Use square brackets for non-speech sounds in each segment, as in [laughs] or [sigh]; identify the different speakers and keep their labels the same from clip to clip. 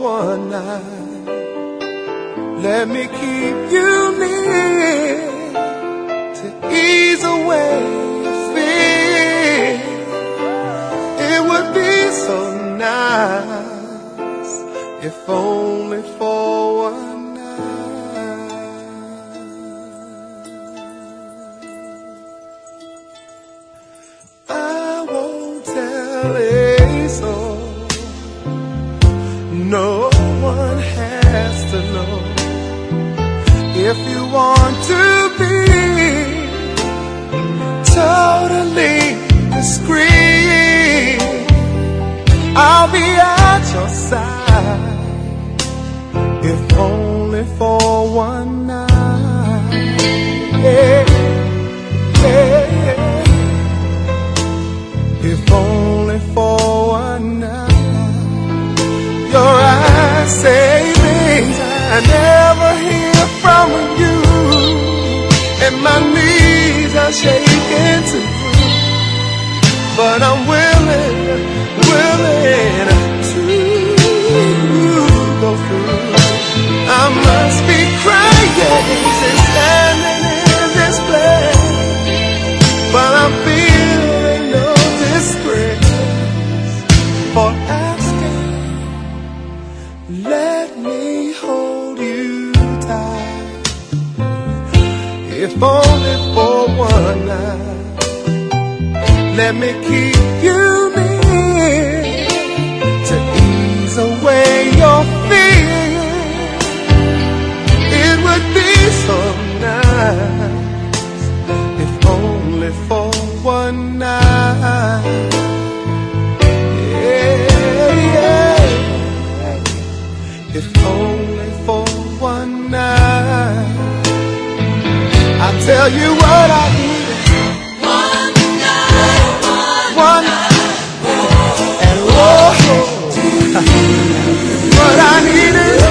Speaker 1: one night. Let me keep you near to ease away your fear. It would be so nice if only for one night. I won't tell a soul. If you want to be totally discreet, I'll be at your side. If only for one night. Yeah. If only for one night. Your eyes say things I never And my knees are shaking too. But I'm willing, willing to go through. I must be crazy standing in this place. But I'm feeling no disgrace for asking. Let only for one night. Let me keep you near to ease away your fear. It would be so nice if only for one night. Yeah, yeah. If only for one night. I tell you what I need.
Speaker 2: One night,
Speaker 1: One night. And whoa, [laughs] what I need is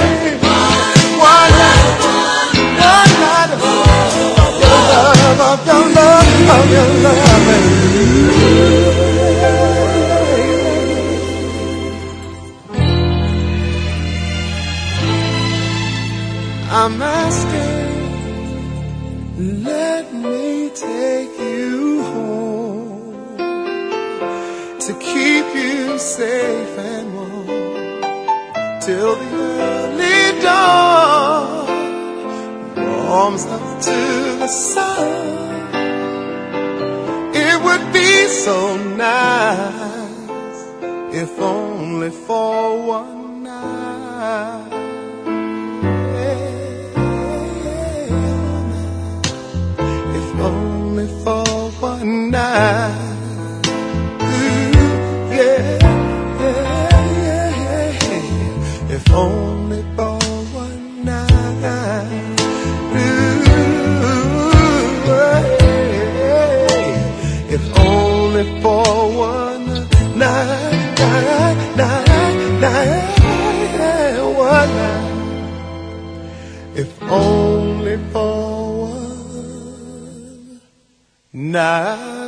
Speaker 1: one night. One night of your love, of your love, of your love. I'm asking, let me take you home to keep you safe and warm till the early dawn warms up to the sun. It would be so nice if only for one night. If only for one night. If only for one night, night, night, night, one night. If only for one night.